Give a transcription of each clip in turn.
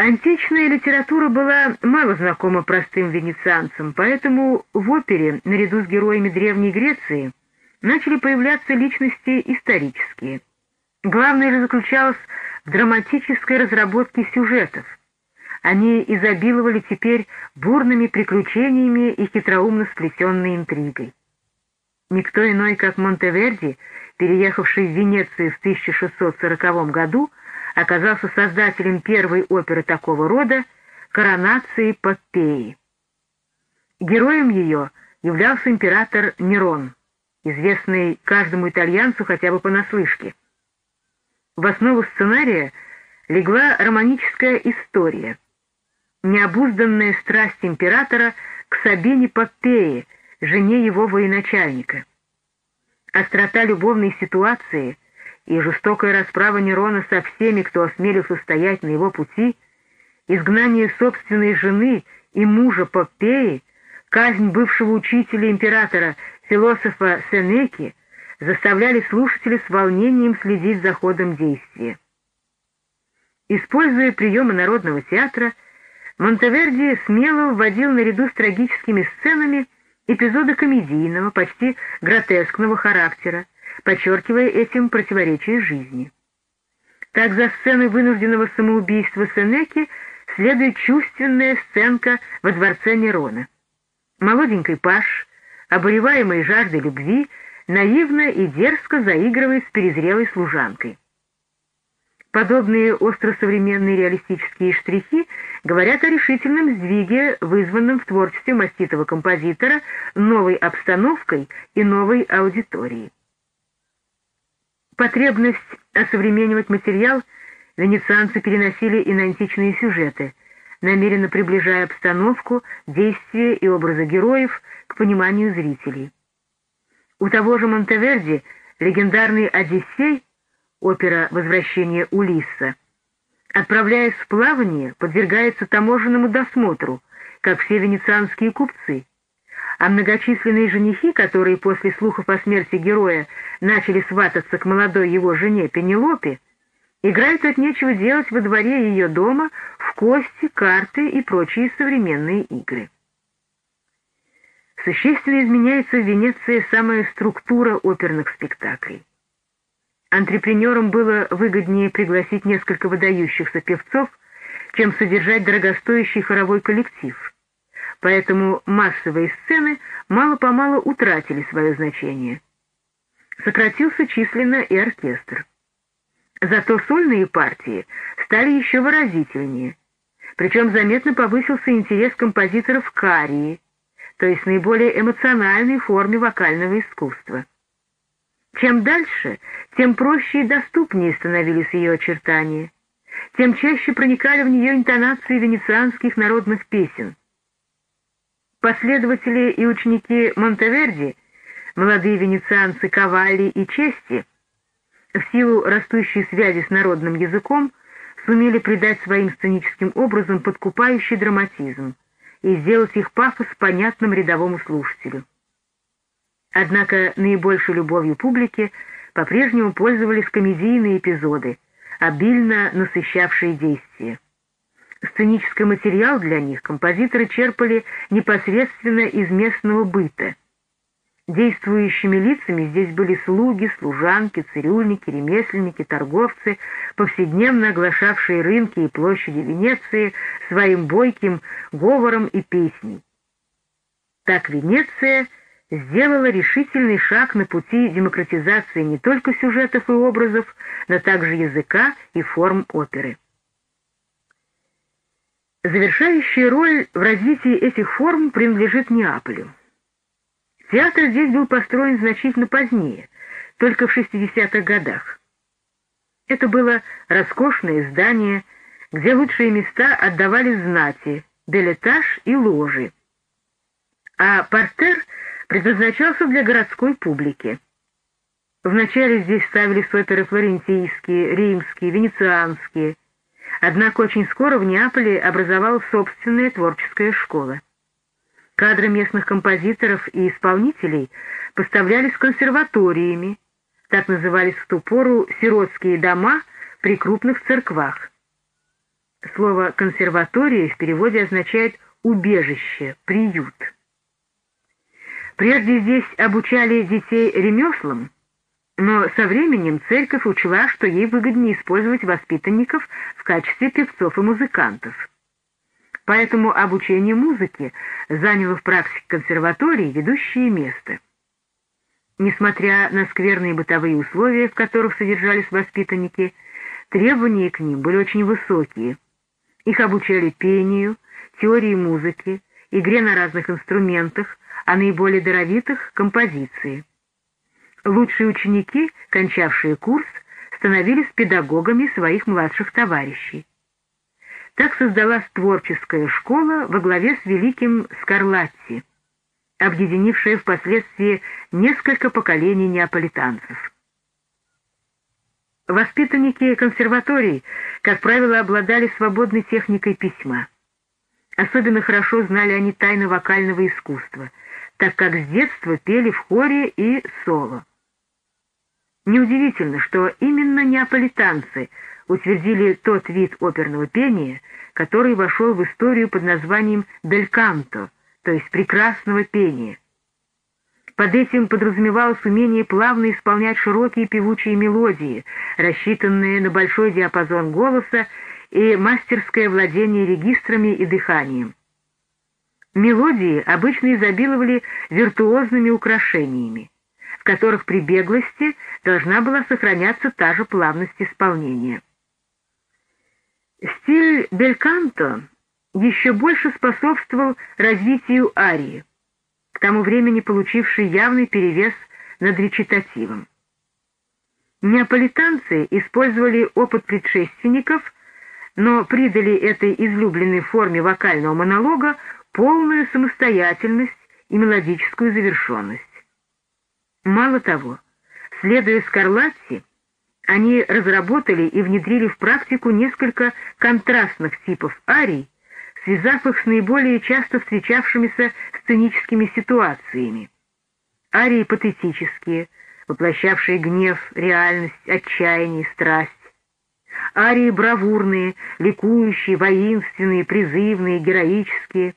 Античная литература была мало знакома простым венецианцам, поэтому в опере, наряду с героями Древней Греции, начали появляться личности исторические. Главное же заключалось в драматической разработке сюжетов. Они изобиловали теперь бурными приключениями и хитроумно сплетенной интригой. Никто иной, как Монтеверди, переехавший в Венецию в 1640 году, оказался создателем первой оперы такого рода «Коронации Попеи». Героем ее являлся император Нерон, известный каждому итальянцу хотя бы понаслышке. В основу сценария легла романическая история, необузданная страсть императора к Сабине Попее, жене его военачальника. Острота любовной ситуации и жестокая расправа Нерона со всеми, кто осмелился стоять на его пути, изгнание собственной жены и мужа Попеи, казнь бывшего учителя императора, философа Сенеки, заставляли слушателей с волнением следить за ходом действия. Используя приемы народного театра, Монтеверди смело вводил наряду с трагическими сценами эпизоды комедийного, почти гротескного характера, подчеркивая этим противоречие жизни. Так за сценой вынужденного самоубийства Сенеки следует чувственная сценка во дворце Нерона. Молоденький паш, обуреваемый жаждой любви, наивно и дерзко заигрывает с перезрелой служанкой. Подобные остросовременные реалистические штрихи говорят о решительном сдвиге, вызванном в творчестве маститого композитора новой обстановкой и новой аудиторией. Потребность осовременивать материал венецианцы переносили и на античные сюжеты, намеренно приближая обстановку, действия и образы героев к пониманию зрителей. У того же Монтеверди легендарный «Одиссей» опера «Возвращение Улисса», отправляясь в плавание, подвергается таможенному досмотру, как все венецианские купцы, а многочисленные женихи, которые после слухов о смерти героя начали свататься к молодой его жене Пенелопе, играют от нечего делать во дворе ее дома в кости, карты и прочие современные игры. Существенно изменяется в Венеции самая структура оперных спектаклей. Антрепренерам было выгоднее пригласить несколько выдающихся певцов, чем содержать дорогостоящий хоровой коллектив. Поэтому массовые сцены мало-помалу утратили свое значение. Сократился численно и оркестр. Зато сольные партии стали еще выразительнее, причем заметно повысился интерес композиторов к арии, то есть наиболее эмоциональной форме вокального искусства. Чем дальше, тем проще и доступнее становились ее очертания, тем чаще проникали в нее интонации венецианских народных песен. Последователи и ученики Монтеверди, молодые венецианцы Кавалли и Чести, в силу растущей связи с народным языком, сумели придать своим сценическим образом подкупающий драматизм и сделать их пафос понятным рядовому слушателю. Однако наибольшей любовью публики по-прежнему пользовались комедийные эпизоды, обильно насыщавшие действие. Сценический материал для них композиторы черпали непосредственно из местного быта. Действующими лицами здесь были слуги, служанки, цирюльники, ремесленники, торговцы, повседневно оглашавшие рынки и площади Венеции своим бойким говором и песней. Так Венеция — сделала решительный шаг на пути демократизации не только сюжетов и образов, но также языка и форм оперы. Завершающая роль в развитии этих форм принадлежит Неаполю. Театр здесь был построен значительно позднее, только в 60-х годах. Это было роскошное здание, где лучшие места отдавали знати, делетаж и ложи. А портер — предназначался для городской публики. Вначале здесь ставились оперы флорентийские, римские, венецианские, однако очень скоро в Неаполе образовалась собственная творческая школа. Кадры местных композиторов и исполнителей поставлялись консерваториями, так назывались в ту пору сиротские дома при крупных церквах. Слово «консерватория» в переводе означает «убежище», «приют». Прежде здесь обучали детей ремеслам, но со временем церковь учла, что ей выгоднее использовать воспитанников в качестве певцов и музыкантов. Поэтому обучение музыке заняло в практике консерватории ведущее место. Несмотря на скверные бытовые условия, в которых содержались воспитанники, требования к ним были очень высокие. Их обучали пению, теории музыки, игре на разных инструментах, а наиболее даровитых — композиции. Лучшие ученики, кончавшие курс, становились педагогами своих младших товарищей. Так создалась творческая школа во главе с великим Скарлатти, объединившая впоследствии несколько поколений неаполитанцев. Воспитанники консерваторий, как правило, обладали свободной техникой письма. Особенно хорошо знали они тайны вокального искусства, так как с детства пели в хоре и соло. Неудивительно, что именно неаполитанцы утвердили тот вид оперного пения, который вошел в историю под названием «дель канто», то есть «прекрасного пения». Под этим подразумевалось умение плавно исполнять широкие певучие мелодии, рассчитанные на большой диапазон голоса и мастерское владение регистрами и дыханием. Мелодии обычно изобиловали виртуозными украшениями, в которых при беглости должна была сохраняться та же плавность исполнения. Стиль бельканто еще больше способствовал развитию арии, к тому времени получившей явный перевес над речитативом. Неаполитанцы использовали опыт предшественников, но придали этой излюбленной форме вокального монолога полную самостоятельность и мелодическую завершенность. Мало того, следуя Скарлатти, они разработали и внедрили в практику несколько контрастных типов арий, связав их с наиболее часто встречавшимися сценическими ситуациями. Арии патетические, воплощавшие гнев, реальность, отчаяние, страсть. Арии бравурные, ликующие, воинственные, призывные, героические.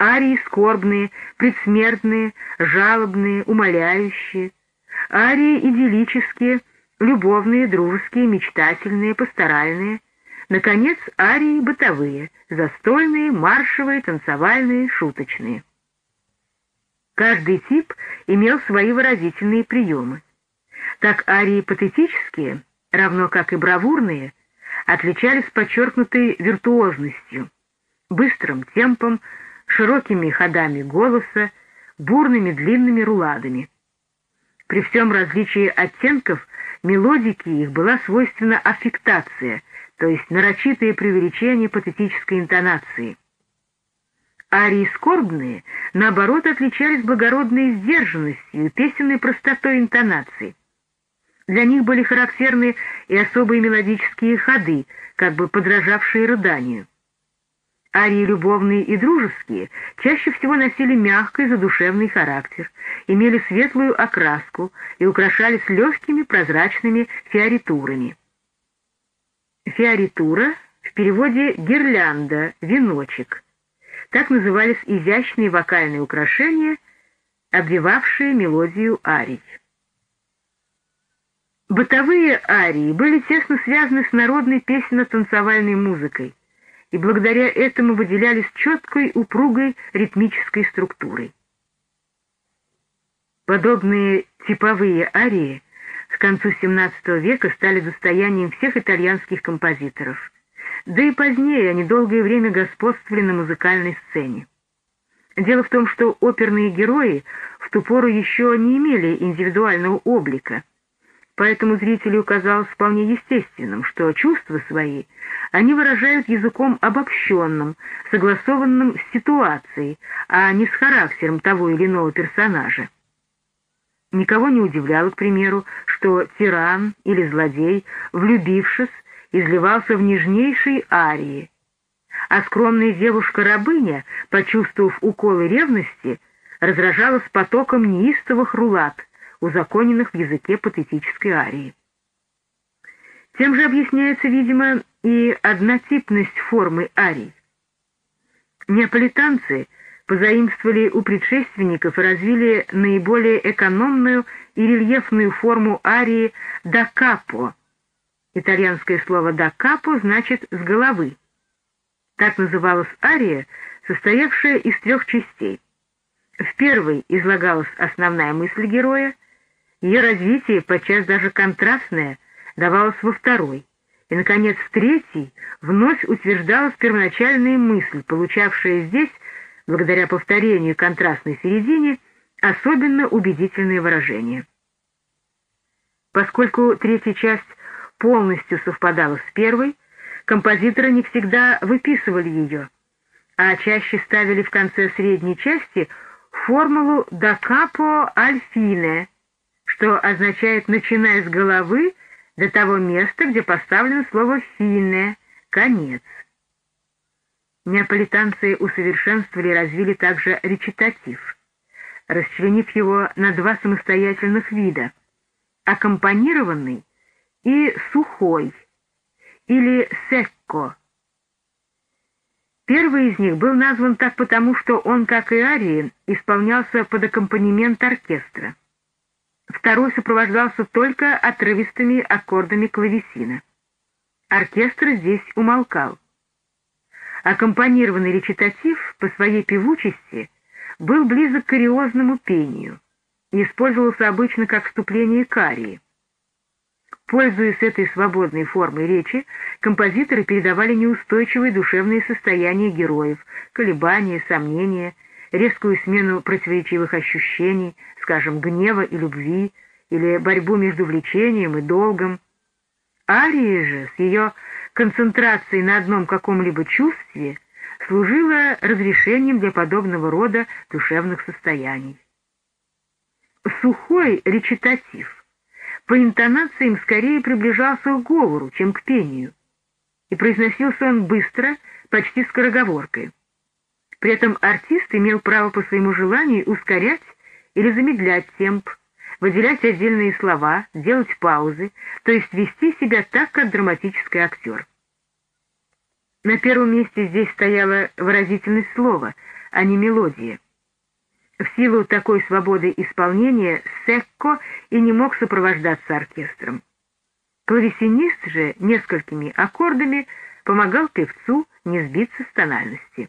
Арии скорбные, предсмертные, жалобные, умоляющие. Арии идиллические, любовные, дружеские, мечтательные, пасторальные, наконец, арии бытовые, застольные, маршевые, танцевальные, шуточные. Каждый тип имел свои выразительные приемы. Так арии патетические, равно как и бравурные, отличались подчеркнутой виртуозностью, быстрым темпом, широкими ходами голоса, бурными длинными руладами. При всем различии оттенков мелодики их была свойственна аффектация, то есть нарочитое преувеличение патетической интонации. Арии скорбные, наоборот, отличались благородной сдержанностью и песенной простотой интонации. Для них были характерны и особые мелодические ходы, как бы подражавшие рыданию. Арии любовные и дружеские чаще всего носили мягкий задушевный характер, имели светлую окраску и украшались легкими прозрачными фиоритурами. Фиоритура в переводе «гирлянда», «веночек». Так назывались изящные вокальные украшения, обвивавшие мелодию арий. Бытовые арии были тесно связаны с народной песенно-танцевальной музыкой, и благодаря этому выделялись четкой, упругой ритмической структурой. Подобные типовые арии к концу XVII века стали достоянием всех итальянских композиторов, да и позднее они долгое время господствовали на музыкальной сцене. Дело в том, что оперные герои в ту пору еще не имели индивидуального облика, поэтому зрителю казалось вполне естественным, что чувства свои они выражают языком обобщенным, согласованным с ситуацией, а не с характером того или иного персонажа. Никого не удивляло, к примеру, что тиран или злодей, влюбившись, изливался в нежнейшей арии, а скромная девушка-рабыня, почувствовав уколы ревности, разражалась потоком неистовых рулат, узаконенных в языке патетической арии. Тем же объясняется, видимо, и однотипность формы арий. Неаполитанцы позаимствовали у предшественников и развили наиболее экономную и рельефную форму арии «да капо». Итальянское слово «да капо» значит «с головы». Так называлась ария, состоявшая из трех частей. В первой излагалась основная мысль героя, ее развитие, подчас даже контрастное, давалось во второй, и, наконец, в третьей вновь утверждалась первоначальная мысль, получавшая здесь, благодаря повторению контрастной середине, особенно убедительное выражение. Поскольку третья часть полностью совпадала с первой, композиторы не всегда выписывали ее, а чаще ставили в конце средней части формулу «да капо аль фине», что означает «начиная с головы до того места, где поставлено слово «фине» — «конец». Неаполитанцы усовершенствовали и развили также речитатив, расчленив его на два самостоятельных вида — аккомпанированный и сухой, или секко. Первый из них был назван так потому, что он, как и арии, исполнялся под аккомпанемент оркестра. Второй сопровождался только отрывистыми аккордами клавесина. Оркестр здесь умолкал. Аккомпанированный речитатив по своей певучести был близок к кариозному пению и использовался обычно как вступление к арии. Пользуясь этой свободной формой речи, композиторы передавали неустойчивые душевные состояния героев, колебания, сомнения, резкую смену противоречивых ощущений, скажем, гнева и любви, или борьбу между влечением и долгом. Ария же с ее концентрацией на одном каком-либо чувстве служила разрешением для подобного рода душевных состояний. Сухой речитатив по интонациям скорее приближался к говору, чем к пению, и произносился он быстро, почти скороговоркой. При этом артист имел право по своему желанию ускорять или замедлять темп, выделять отдельные слова, делать паузы, то есть вести себя так, как драматический актер. На первом месте здесь стояла выразительность слова, а не мелодия. В силу такой свободы исполнения Секко и не мог сопровождаться оркестром. Клавесинист же несколькими аккордами помогал певцу не сбиться с тональности.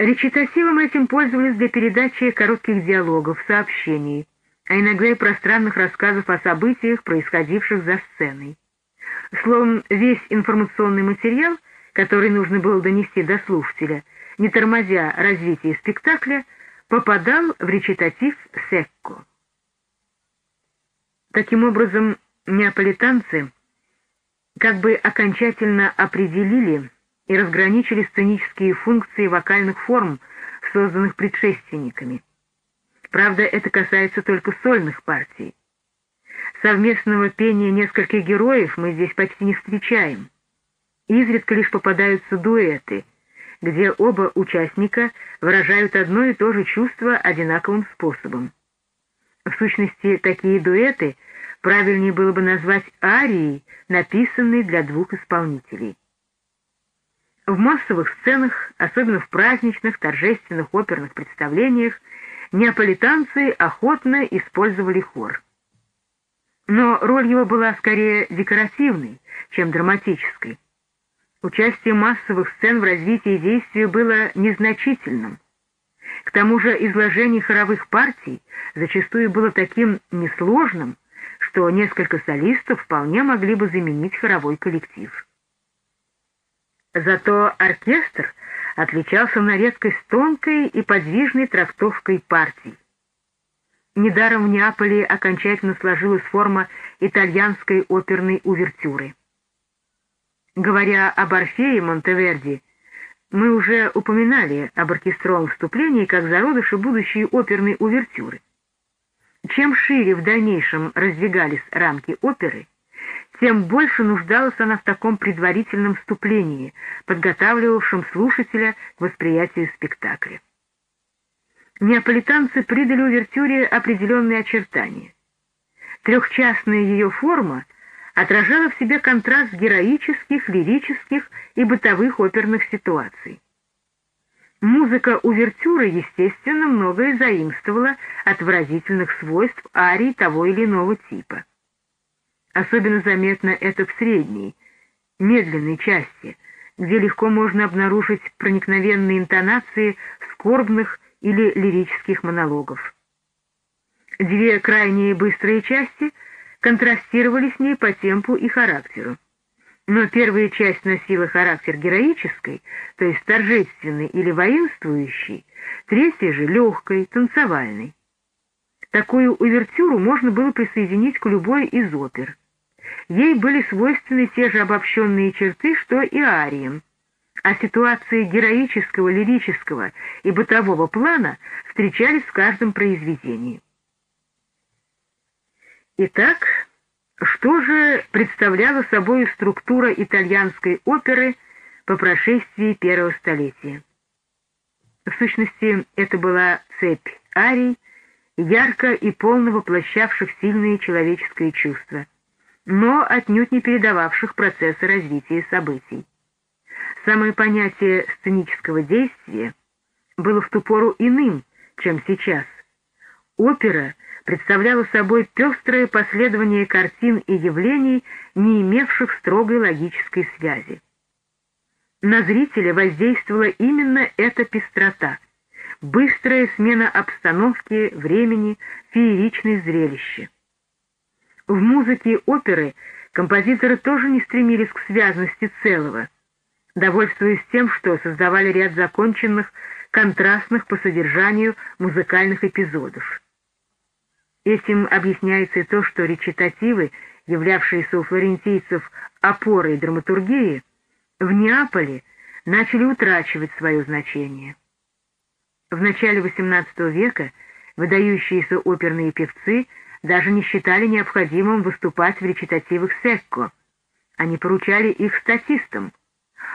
Речитативом этим пользовались для передачи коротких диалогов, сообщений, а иногда и пространных рассказов о событиях, происходивших за сценой. Словом, весь информационный материал, который нужно было донести до слушателя — не тормозя развитие спектакля, попадал в речитатив секко. Таким образом, неаполитанцы как бы окончательно определили и разграничили сценические функции вокальных форм, созданных предшественниками. Правда, это касается только сольных партий. Совместного пения нескольких героев мы здесь почти не встречаем. Изредка лишь попадаются дуэты, где оба участника выражают одно и то же чувство одинаковым способом. В сущности, такие дуэты правильнее было бы назвать арией, написанной для двух исполнителей. В массовых сценах, особенно в праздничных, торжественных оперных представлениях, неаполитанцы охотно использовали хор. Но роль его была скорее декоративной, чем драматической. Участие массовых сцен в развитии действия было незначительным. К тому же изложение хоровых партий зачастую было таким несложным, что несколько солистов вполне могли бы заменить хоровой коллектив. Зато оркестр отличался на редкость тонкой и подвижной трактовкой партий. Недаром в Неаполе окончательно сложилась форма итальянской оперной увертюры. Говоря об Орфее Монтеверди, мы уже упоминали об оркестровом вступлении как зародыше будущей оперной увертюры. Чем шире в дальнейшем раздвигались рамки оперы, тем больше нуждалась она в таком предварительном вступлении, подготавливавшем слушателя к восприятию спектакля. Неаполитанцы придали увертюре определенные очертания. Трехчастная ее форма — отражала в себе контраст героических, лирических и бытовых оперных ситуаций. Музыка увертюры, естественно, многое заимствовала от выразительных свойств арий того или иного типа. Особенно заметно это в средней, медленной части, где легко можно обнаружить проникновенные интонации скорбных или лирических монологов. Две крайние быстрые части контрастировали с ней по темпу и характеру. Но первая часть носила характер героической, то есть торжественной или воинствующей, третья же — легкой, танцевальной. Такую увертюру можно было присоединить к любой из опер. Ей были свойственны те же обобщенные черты, что и ариям, а ситуации героического, лирического и бытового плана встречались в каждом произведении. Итак, что же представляла собой структура итальянской оперы по прошествии первого столетия? В сущности, это была цепь арий, ярко и полно воплощавших сильные человеческие чувства, но отнюдь не передававших процессы развития событий. Самое понятие сценического действия было в ту пору иным, чем сейчас. Опера представляла собой пестрое последование картин и явлений, не имевших строгой логической связи. На зрителя воздействовала именно эта пестрота, быстрая смена обстановки, времени, фееричное зрелище. В музыке оперы композиторы тоже не стремились к связности целого, довольствуясь тем, что создавали ряд законченных, контрастных по содержанию музыкальных эпизодов. Этим объясняется и то, что речитативы, являвшиеся у флорентийцев опорой драматургии, в Неаполе начали утрачивать свое значение. В начале XVIII века выдающиеся оперные певцы даже не считали необходимым выступать в речитативах секко. Они поручали их статистам,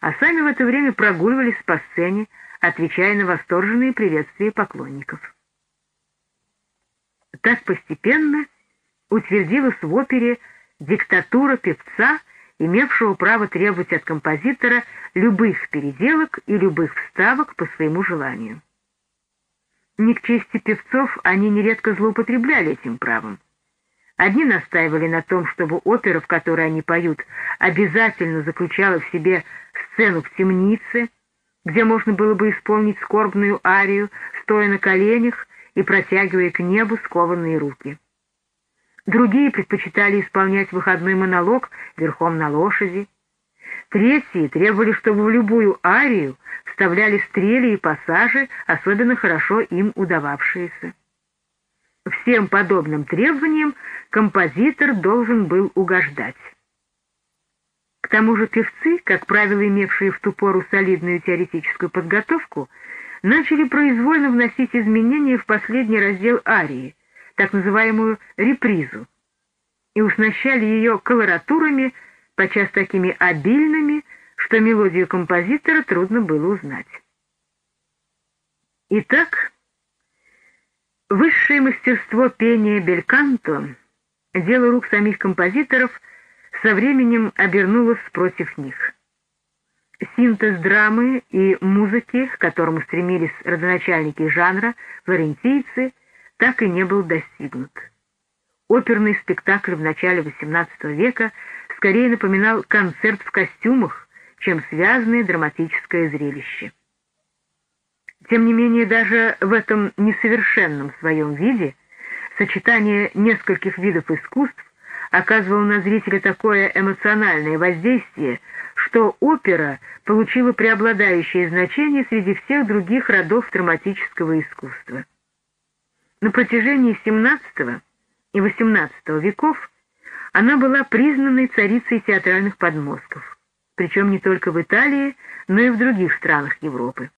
а сами в это время прогуливались по сцене, отвечая на восторженные приветствия поклонников. Так постепенно утвердилась в опере диктатура певца, имевшего право требовать от композитора любых переделок и любых вставок по своему желанию. Не к чести певцов они нередко злоупотребляли этим правом. Одни настаивали на том, чтобы опера, в которой они поют, обязательно заключала в себе сцену в темнице, где можно было бы исполнить скорбную арию, стоя на коленях и протягивая к небу скованные руки. Другие предпочитали исполнять выходной монолог верхом на лошади. Третьи требовали, чтобы в любую арию вставляли стрели и пассажи, особенно хорошо им удававшиеся. Всем подобным требованиям композитор должен был угождать. К тому же певцы, как правило имевшие в ту пору солидную теоретическую подготовку, начали произвольно вносить изменения в последний раздел арии, так называемую репризу, и уснащали ее колоратурами, подчас такими обильными, что мелодию композитора трудно было узнать. Итак, высшее мастерство пения бельканто, дело рук самих композиторов, со временем обернулось против них. Синтез драмы и музыки, к которому стремились родоначальники жанра, флорентийцы, так и не был достигнут. Оперный спектакль в начале XVIII века скорее напоминал концерт в костюмах, чем связанное драматическое зрелище. Тем не менее, даже в этом несовершенном своем виде сочетание нескольких видов искусств оказывало на зрителя такое эмоциональное воздействие, что опера получила преобладающее значение среди всех других родов драматического искусства. На протяжении XVII и XVIII веков она была признанной царицей театральных подмостков, причем не только в Италии, но и в других странах Европы.